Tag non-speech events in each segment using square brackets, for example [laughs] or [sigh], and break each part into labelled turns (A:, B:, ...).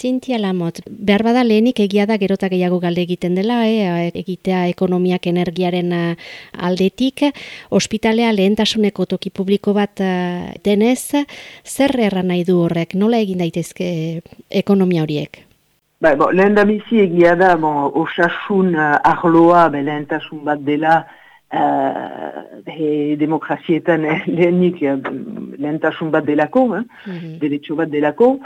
A: Zintia Lamot, behar bada lehenik egia da gerota gehiago galde egiten dela, eh? egitea ekonomiak energiaren eh, aldetik, ospitalea lehentasuneko toki publiko bat eh, denez, zer erran nahi du horrek, nola egin daitezke ekonomia horiek?
B: Ba, bo, lehen da bizi egia da, bon, osasun uh, arloa be, lehentasun bat dela, uh, demokrazietan eh, lehenik lehentasun bat delako, eh? mm -hmm. bat delako,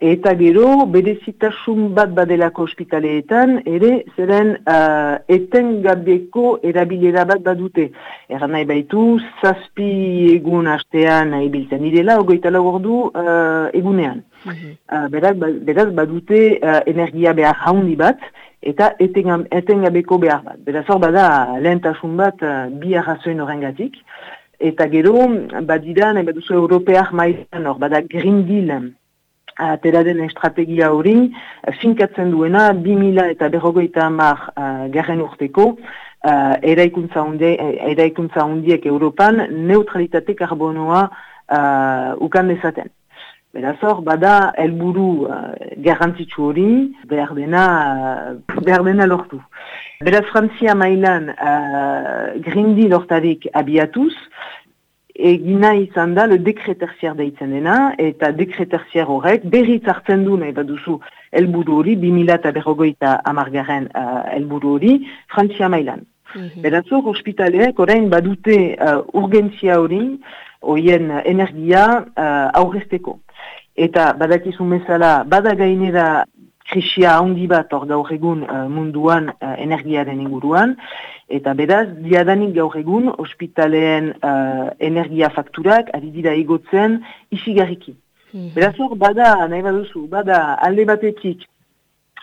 B: Eta gero, berezitasun bat badelako ospitaleetan, ere, zeren uh, etengabeko erabilera bat badute. Eran nahi baitu, zazpi egun hastean nahi biltzen direla, ogoita lagordu uh, egunean. Mhm. Uh, beraz, ba, beraz, badute uh, energia behar haundi bat, eta etengabeko behar bat. Beraz, hor bada, lehentasun bat uh, bi arrazoen horrengatik. Eta gero, badira, nahi baduzu europeak maitan hor, bada Green Deal, atera den estrategia hori, eh, finkatzen duena, 2000 eta berrogeita amar uh, garren urteko, uh, eraikuntza, hunde, eraikuntza hundiek Europan neutralitate karbonoa uh, ukan dezaten. Beraz hor, bada, helburu uh, garrantzitsu hori, behar dena, uh, behar dena lortu. Beraz, Frantzia mailan uh, Green Deal hortarik abiatuz, egina izan da le dekreterziar deitzen dena, eta dekreterziar horrek berriz hartzen du nahi baduzu elburu hori, 2000 eta berrogoita amargaren uh, elburu hori, Frantzia mailan. Mm -hmm. Beratzo, hospitaleek orain badute uh, urgentzia hori, hoien energia uh, aurrezteko. Eta badakizun bezala, bada gainera krisia handi bat hor gaur egun uh, munduan uh, energiaren inguruan, eta beraz, diadanik gaur egun, ospitaleen uh, energia fakturak ari dira igotzen isigarriki. Mm Beraz hor, bada, nahi baduzu, bada alde batetik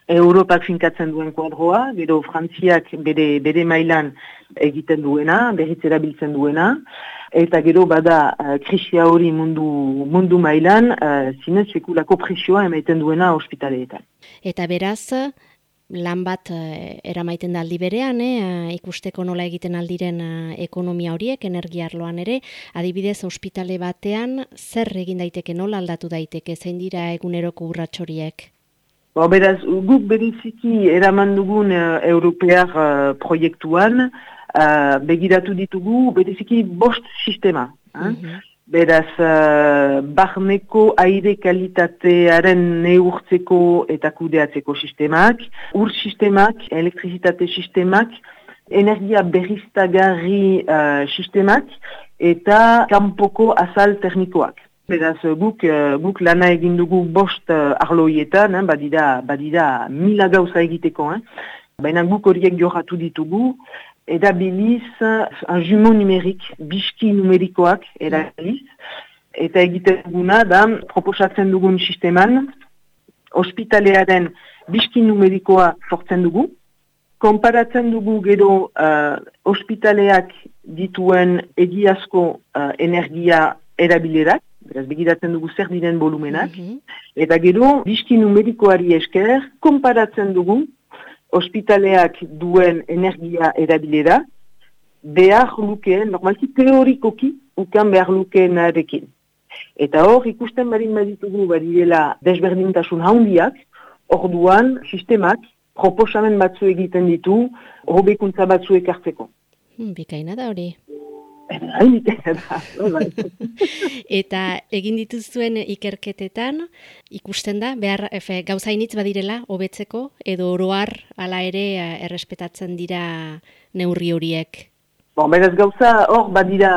B: Europak finkatzen duen kuadroa, gero Frantziak bere, bere mailan egiten duena, berriz erabiltzen duena, eta gero bada uh, krisia hori mundu, mundu mailan, uh, zinez sekulako presioa emaiten duena ospitaleetan.
A: Eta beraz, lan bat uh, eramaiten da aldi berean, eh, ikusteko nola egiten aldiren uh, ekonomia horiek, energiarloan ere, adibidez, ospitale batean, zer egin daiteke, nola aldatu daiteke, zein dira eguneroko urratxoriek?
B: Bo, beraz, guk beriziki eraman dugun uh, europear uh, proiektuan, uh, begiratu ditugu beriziki bost sistema. Mm Beraz, uh, barneko aire kalitatearen neurtzeko eta kudeatzeko sistemak, ur sistemak, elektrizitate sistemak, energia berriztagarri uh, sistemak eta kanpoko azal teknikoak. Beraz, guk, uh, guk lana egin dugu bost uh, arloietan, eh, badida, badida mila gauza egiteko. Eh. Baina guk horiek johatu ditugu, edabiliz un jumeau numerik, biski numerikoak edabiliz, eta egiten duguna da proposatzen dugun sisteman, ospitalearen biski numerikoa sortzen dugu, konparatzen dugu gero uh, ospitaleak dituen egiazko uh, energia erabilerak, beraz begiratzen dugu zer diren volumenak, mhm. eta gero biski numerikoari esker, konparatzen dugu ospitaleak duen energia erabilera, behar lukeen, normalki teorikoki, ukan behar lukeenarekin. Eta hor, ikusten barin baditugu badirela desberdintasun haundiak, orduan sistemak proposamen batzu egiten ditu, hobekuntza batzu ekartzeko.
A: Hmm, bikaina da hori. [laughs] Eta egin dituzuen ikerketetan ikusten da behar efe, gauzainitz badirela hobetzeko edo oroar hala ere eh, errespetatzen dira neurri horiek.
B: Bon, beraz gauza hor badira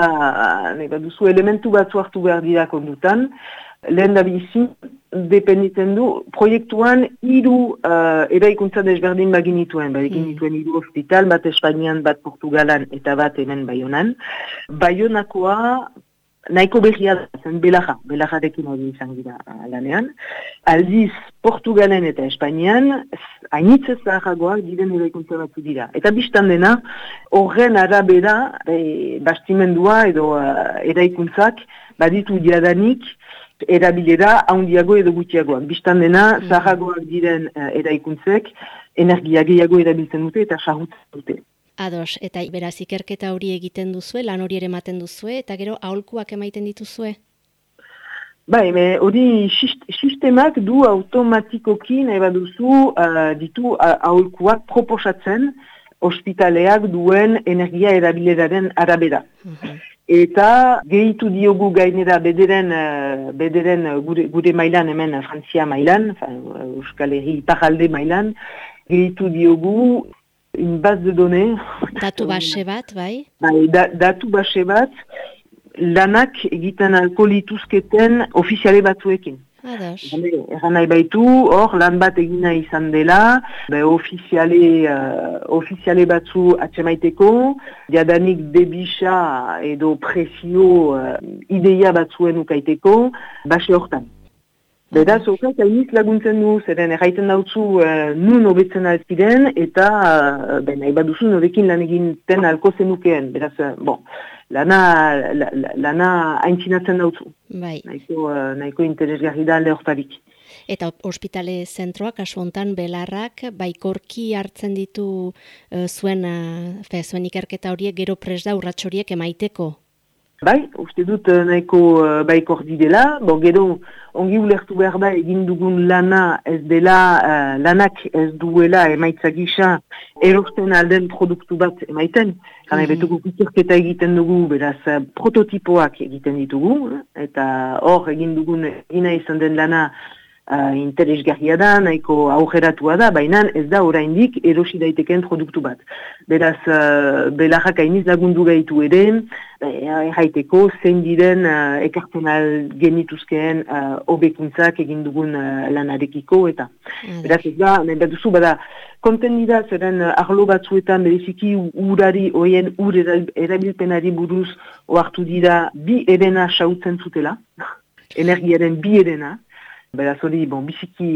B: ne baduzu elementu batzu hartu behar dira kondutan lehen da bizi, dependitzen du, proiektuan hiru uh, eraikuntza desberdin bagin nituen, ba, egin nituen hiru hospital, bat Espainian, bat Portugalan eta bat hemen Bayonan. Bayonakoa nahiko berria da, zen belaja, belajarekin hori izan gira uh, lanean. Aldiz, Portugalen eta Espainian, hainitzez zaharragoak diren eraikuntza batzu dira. Eta biztan dena, horren arabera, e, bastimendua edo uh, eraikuntzak, baditu diadanik, erabilera handiago edo gutxiagoak. Bistan dena, mm. diren uh, eraikuntzek, energia gehiago erabiltzen dute eta sarrutzen dute.
A: Ados, eta beraz ikerketa hori egiten duzue, lan hori ere ematen duzue, eta gero aholkuak emaiten dituzue?
B: Bai, hori sistemak du automatikoki nahi baduzu uh, ditu uh, aholkuak proposatzen ospitaleak duen energia erabileraren arabera. Mhm. Eta gehitu diogu gainera bederen, uh, bederen gure, gure mailan hemen Frantzia mailan, Euskal Herri Iparalde mailan, gehitu diogu in base de données.
A: Datu base bat, bai?
B: Bai, da, datu base bat, lanak egiten alko lituzketen ofiziale batzuekin. Eran nahi baitu, hor lan bat egina izan dela, be, ofiziale, uh, ofiziale batzu atxemaiteko, jadanik debisa edo presio uh, ideia batzuen ukaiteko, base hortan. Beraz, okaz, hainiz laguntzen du, zeren erraiten dautzu uh, nun hobetzen alziren, eta uh, ben, nahi baduzu norekin lan egin ten alko zenukeen. Beraz, uh, bon, lana, la, lana haintzinatzen dautzu.
A: Bai.
B: Naiko, uh, naiko interesgarri da lehortarik.
A: Eta ospitale zentroak, asfontan belarrak, baikorki hartzen ditu uh, zuen, uh, zuen ikerketa horiek gero presda urratxoriek emaiteko?
B: Bai, uste dut eh, nahiko uh, baikor didela, bo gero ongi ulertu behar da egin dugun lana ez dela, uh, lanak ez duela emaitza gisa erosten alden produktu bat emaiten. Gana mm -hmm. egiten dugu, beraz prototipoak egiten ditugu, eta hor egin dugun egina izan den lana uh, interesgarria da, nahiko aurreratua da, baina ez da oraindik erosi daiteken produktu bat. Beraz, uh, belarrak hainiz lagundu gaitu ere, erraiteko zein diren uh, ekartzen genituzkeen uh, obekuntzak egin dugun uh, lanarekiko eta. Mm. Beraz, ez da, nahi bat duzu, bada, konten dira zeren arlo batzuetan bereziki urari, oien ur erabilpenari buruz oartu dira bi erena sautzen zutela, [laughs] energiaren bi erena, Beraz hori, bon, biziki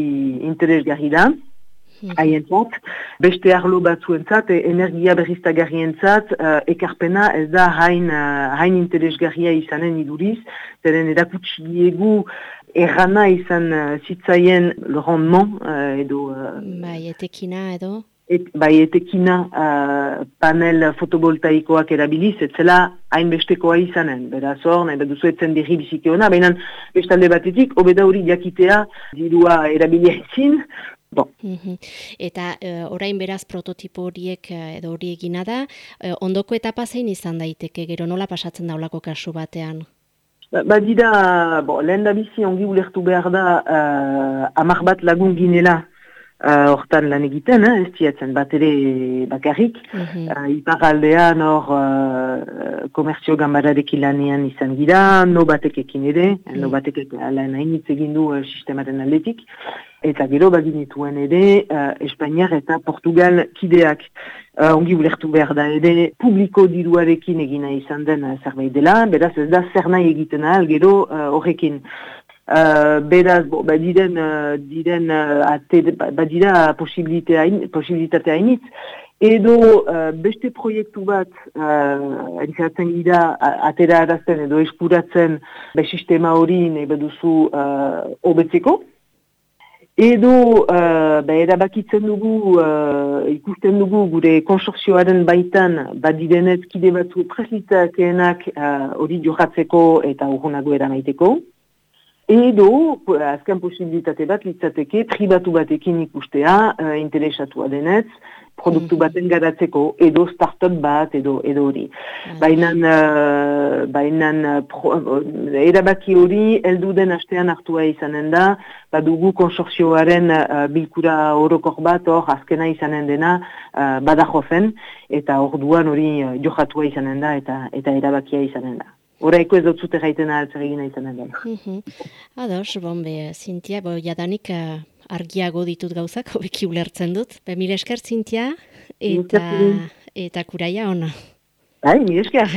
B: interesgarri da, mhm. haientzat, beste arlo batzuentzat, e, energia berriztagarrientzat, uh, ekarpena ez da hain, uh, hain interesgarria izanen iduriz, zeren erakutsi diegu errana izan uh, zitzaien le rendement uh, edo...
A: Uh, bai, etekina edo?
B: Et, bai etekina uh, panel fotovoltaikoak erabiliz, ez zela hainbestekoa izanen. Beraz hor, nahi duzu etzen dirri biziki hona, baina bestalde batetik, obeda hori jakitea, dirua erabilia Bon.
A: Mhm. Eta uh, orain beraz prototipo horiek uh, edo hori egina da, uh, ondoko etapa zein izan daiteke, gero nola pasatzen daulako kasu batean?
B: Ba, ba dira, bo, lehen da bizi ongi ulertu behar da, uh, amar bat lagun ginela, Eh, hortan uh, lan egiten, eh? ez diatzen bat ere bakarrik. Mm -hmm. uh, Iparaldean hor uh, komertzio gambararekin lanean izan gira, no batekekin ere, mm -hmm. no batek lan hainitz egin du uh, sistemaren aldetik. Eta gero baginituen ere, uh, Espainiar eta Portugal kideak. Uh, ongi ulertu behar da ere, publiko diruarekin egina izan den zerbait dela, beraz ez da zer nahi egiten ahal gero horrekin. Uh, beraz, bo, ba, diren, uh, diren uh, ba, ba posibilitate hainitz, edo uh, beste proiektu bat uh, erizatzen gira atera arazten edo eskuratzen be sistema hori nahi baduzu uh, obetzeko. Edo uh, ba, erabakitzen dugu, uh, ikusten dugu gure konsortzioaren baitan badirenez kide batzu preslitakenak hori uh, johatzeko eta urgunago eramaiteko. Edo, azken posibilitate bat, litzateke, tribatu batekin ikustea, uh, interesatua denetz, produktu mhm. baten garatzeko, edo startup bat, edo edo hori. Mm. Bainan, uh, bainan uh, erabaki hori, eldu den astean hartua izanen da, badugu konsorzioaren uh, bilkura orokor bat, hor, azkena izanen dena, uh, badajozen, eta orduan hori uh, johatua izanen da, eta eta erabakia izanen da. Horaiko ez dut zute gaiten altzak egina izan den.
A: Mhm. Ados, bon, be, Zintia, bo, jadanik uh, argiago ditut gauzak, [laughs] hobeki ulertzen dut. Be, mire esker, Zintia, eta, eta kuraia ona.
B: Bai, mire esker.